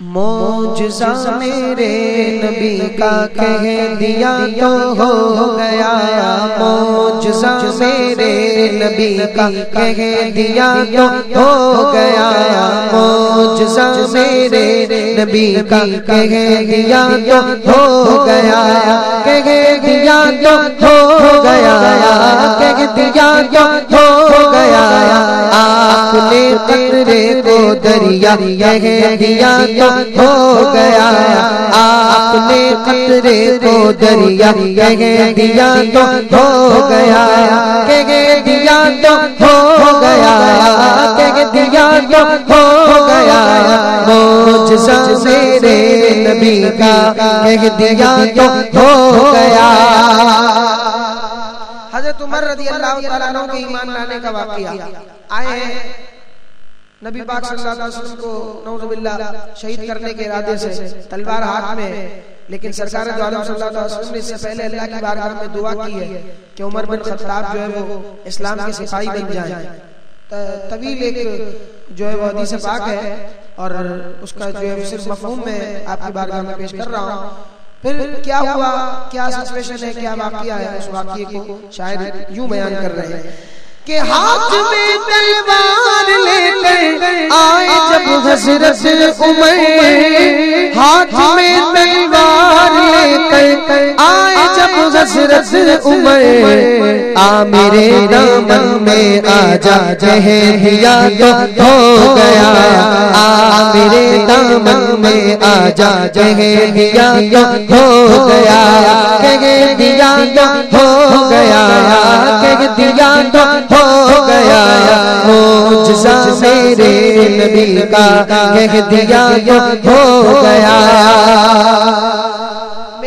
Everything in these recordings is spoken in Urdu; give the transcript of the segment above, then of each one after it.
موجزہ میرے نبی کا کہہ دیا تو ہو گیا موجزہ میرے نبی کا کہہ دیا تو ہو گیا۔ موجزہ میرے نبی کا کہہ دیا تو ہو گیا۔ کہہ دیا تو ہو گیا۔ کہہ دیا تو ہو گیا۔ آپ نے قطرے کو دریا کہہ دیا تو ہو گیا۔ آپ نے قطرے کو دریا کہہ دیا تو ہو گیا۔ کہہ دیا تو ہو گیا۔ کہہ دیا تو ہو گیا۔ موجزہ میرے نبی کا کہہ دیا تو ہو گیا۔ حضرت عمر رضی اللہ تعالیٰ عنہ کے ایمان لانے کا واقعہ۔ آئے ہیں۔ نبی پاک صلی اللہ علیہ وسلم کو نعوذ باللہ شہید کرنے کے ارادے سے تلوار ہاتھ میں لیکن سرکار دو عالم صلی اللہ علیہ وسلم نے اس سے پہلے اللہ کی بارگاہ میں دعا کی ہے کہ عمر بن خطاب جو ہے وہ اسلام کے سپاہی بن جائیں۔ طویل ایک جو ہے وہ حدیث پاک ہے اور اس کا جو ہے صرف مفہوم میں آپ کی بارگاہ میں پیش کر رہا ہوں۔ پھر کیا ہوا؟ کیا سچویشن ہے؟ کیا واقعہ ہے؟ اس واقعے کو شاید یوں بیان کر رہے ہیں۔ کہ ہاتھ میں تلوار لے کر آئے جب حضرت عمر، ہاتھ میں تلوار لے کر آئے جب حضرت عمر آ میرے دامن میں آ جا جہے تو ہو گیا۔ آ میرے دامن میں آ جا جہے تو ہو گیا۔ دیا تو ہو گیا۔ دیا تو ہو گیا۔ موجزہ میرے نبی کا کہہ دیا ہو گیا۔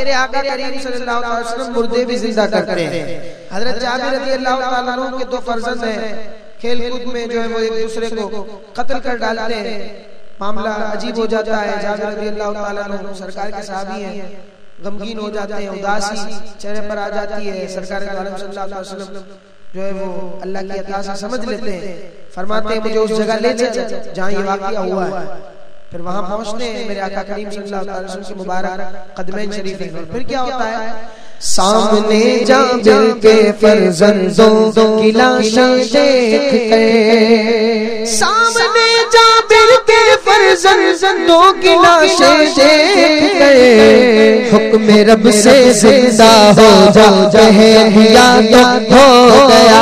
میرے آقا کریم صلی اللہ علیہ وسلم مردے بھی زندہ کرتے ہیں۔ حضرت جابر رضی اللہ تعالیٰ عنہ کے دو فرزند ہیں۔ کھیل کود میں جو ہے وہ ایک دوسرے کو قتل کر ڈالتے ہیں۔ معاملہ عجیب ہو جاتا ہے۔ جابر رضی اللہ تعالیٰ عنہ سرکار کے صحابی ہیں، غمگین ہو جاتے ہیں، اداسی چہرے پر آ جاتی ہے۔ سرکار کے عالم صلی اللہ علیہ وسلم جو ہے وہ اللہ کی عطا سے سمجھ لیتے ہیں۔ فرماتے ہیں، مجھے اس جگہ لے چل، جہاں یہ واقعہ ہوا ہے۔ پھر وہاں پہنچتے ہیں، میرے آقا کریم صلی اللہ علیہ وسلم کے مبارک قدمین شریف ہیں پھر کیا ہوتا ہے؟ سامنے جابر کے فرزندوں کی لاشیں دیکھتے سامنے جابر کے فرزندوں کی لاشیں دیکھ کر حکم رب سے زندہ ہو جا جہیا تو ہو گیا۔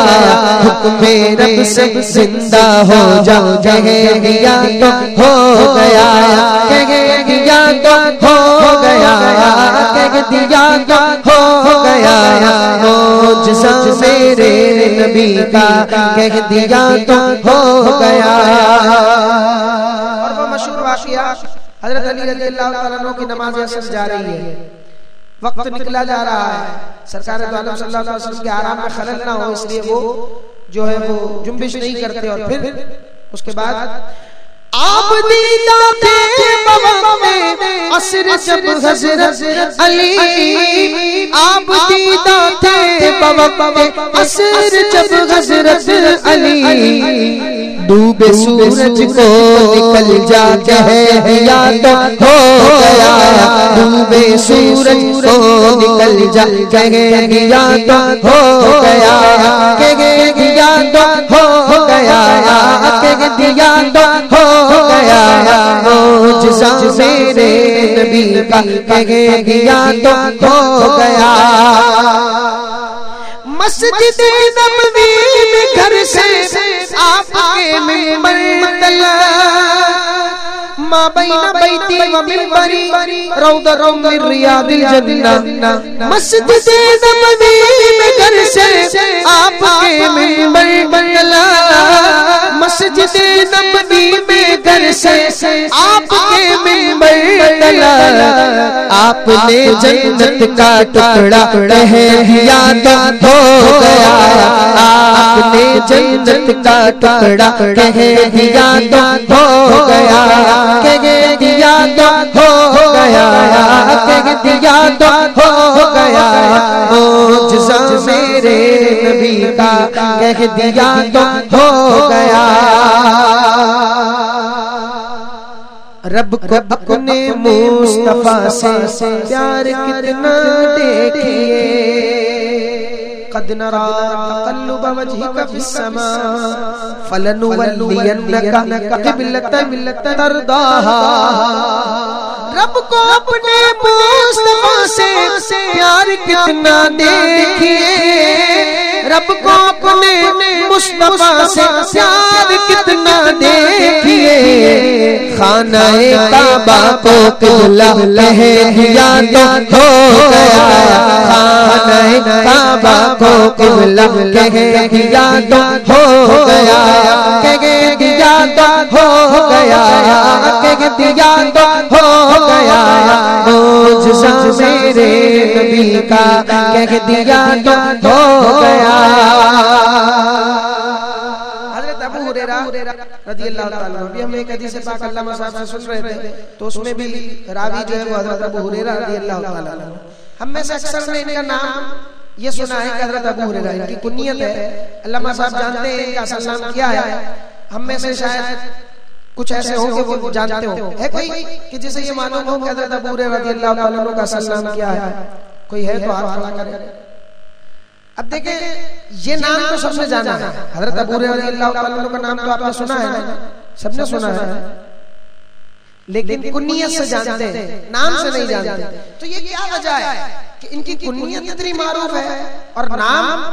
حکم رب سے زندہ ہو جا جہیا تو ہو گیا۔ کہہ دیا تو ہو گیا۔ کہہ دیا تو ہو گیا موجزہ میرے نبی کا کہہ دیا تو ہو گیا۔ اور وہ مشہور واقعہ حضرت علی رضی اللہ تعالیٰ عنہ کی نماز اثر جا رہی ہے۔ وقت نکلا جا رہا ہے۔ سرکار دو عالم صلی اللہ علیہ وسلم کے آرام میں خلل نہ ہو، اس لیے وہ جو ہے وہ جنبش نہیں کرتے اور پھر اس کے بعد آپ دیدہ تھے بابا میں، عصر جب حضرت علی، آپ دیدہ تھے بابا میں، عصر جب حضرت علی۔ ڈوبے سورج کو نکل جاتے ہیں یا تو ہو گیا۔ ڈوبے سورج کو نکل جاتے ہیں یا تو ہو گیا۔ کہہ دیا تو ہو گیا۔ کہہ دیا تو ہو موجزہ میرے نبی کا کہہ دیا تو ہو گیا۔ مسجد نبوی میں گھر سے آپ کے ممبر تلا ما بین بیتی و روض رو من ریاض الجنہ مسجد نبوی میں گھر سے آپ کے ممبر تلا مسجد نبوی میں گھر سے آپ کے ممبر تلا آپ نے جنت کا ٹکڑا کہہ دیا تو ہو گیا۔ آپ نے جنت کا ٹکڑا کہہ دیا تو ہو گیا۔ کہہ دیا تو ہو گیا کہہ دیا تو ہو گیا۔ موجزہ میرے نبی کا کہہ دیا تو ہو گیا۔ رب کو اپنے مصطفیٰ سے پیار کتنا دیکھئے قد نرى تقلب وجهك في السماء، فلنولينك قبلة ترضاها. رب کو اپنے مصطفیٰ سے پیار کتنا دیکھئے رب کو اپنے مصطفیٰ سے پیار کتنا دیکھئے خانہ کعبہ کو قبلہ کہہ دیا تو ہو گیا۔ خانہ کعبہ کو قبلہ کہہ دیا تو ہو گیا۔ کہہ دیا تو ہو گیا۔ کہہ دیا تو ہو گیا۔ موجزہ میرے نبی کا کہہ دیا تو ہو گیا۔ حضرت ابو ہریرہ رضی اللہ تعالیٰ ابھی ہم ایک حدیث پاک علامہ صاحب سے سن رہے تھے، تو اس میں بھی راوی جو ہے وہ حضرت ابو ہریرہ رضی اللہ تعالیٰ ہم میں سے اکثر نے ان کا نام یہ سنا ہے کہ حضرت ابو ہریرہ ان کی کنیت ہے۔ علامہ صاحب جانتے ہیں ان کا اصل نام کیا ہے۔ ہم میں سے شاید کچھ ایسے ہوں کہ وہ جانتے ہوں۔ ہے کوئی کہ جسے یہ معلوم ہو کہ حضرت ابو ہریرہ رضی اللہ تعالیٰ کا اصل نام کیا ہے؟ کوئی ہے تو ہاتھ کھڑا کرے اب دیکھیں، یہ نام تو سب نے جانا ہے۔ حضرت ابو رضی اللہ تعالیٰ کا نام تو آپ نے سنا ہے سب نے سنا ہے۔ لیکن کنیت سے جانتے ہیں، نام سے نہیں جانتے۔ تو یہ کیا وجہ ہے کہ ان کی کنیت اتنی معروف ہے اور نام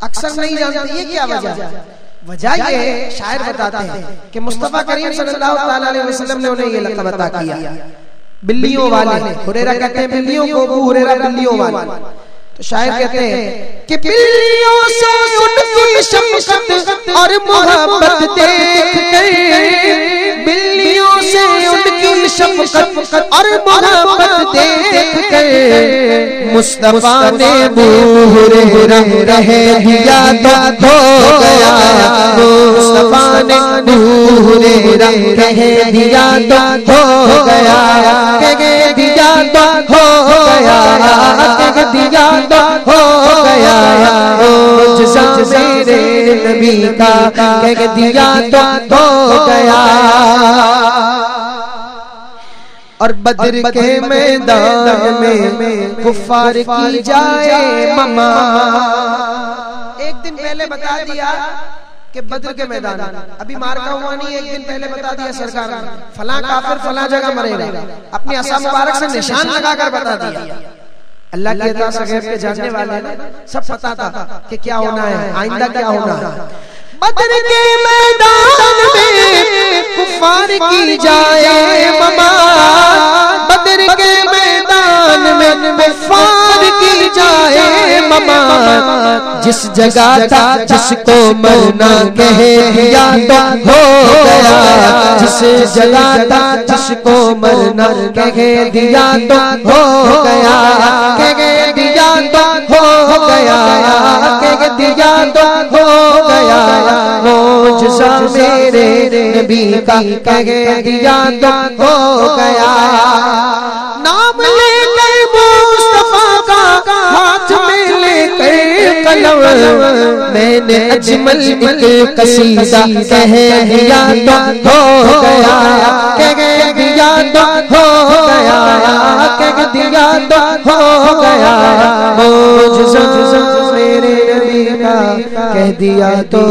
اکثر نہیں جانتے؟ یہ کیا وجہ ہے؟ وجہ یہ ہے، شاعر بتاتے ہیں کہ مصطفیٰ کریم صلی اللہ علیہ وسلم نے انہیں یہ لقب عطا کیا۔ بلیوں والے، ہریرہ کہتے ہیں بلیوں کو، ابو ہریرہ بلیوں والے۔ تو شاعر کہتے ہیں کہ بلیوں سے ان کی شفقت اور محبت دیکھ کر بلیوں سے ان کی شفقت اور محبت دیکھ کر مصطفیٰ نے بور رہے دیا تو ہو گیا۔ مصطفیٰ نے بور رہے دیا تو ہو گیا۔ کہہ دیا تو ہو گیا۔ دیا ہو گیا۔ جزا میرے نبی کا کہہ دیا تو ہو گیا۔ اور بدر کے میدان میں کفار کی جائے مما۔ ایک دن پہلے بتا دیا کہ بدر کے میدان ابھی مارکا ہوا نہیں ایک دن پہلے بتا دیا سرکار فلاں کافر فلاں جگہ مرے گا۔ اپنی عصا مبارک سے نشان لگا کر بتا دیا۔ اللہ کی عطا سے غیب کے جاننے والے سب پتا تھا کہ کیا ہونا ہے آئندہ کیا ہونا ہے۔ بدر کے میدان میں کفار کی جائے مما بدر کے میدان میں کفار کی جائے مما، جس جگہ تھا، جس کو مرنا کہہ دیا تو ہو گیا۔ جس جگہ تھا، جس کو مرنا کہہ دیا تو ہو گیا۔ کہہ دیا تو ہو گیا۔ کہہ دیا تو ہو گیا۔ موجزہ میرے نبی کا کہہ دیا تو ہو گیا۔ نام لے قلم میں نے اجمل ایک قصیدہ کہہ دیا تو ہو گیا، کہہ دیا تو ہو گیا، کہہ دیا تو ہو گیا۔ موجزہ میرے نبی کا کہہ دیا تو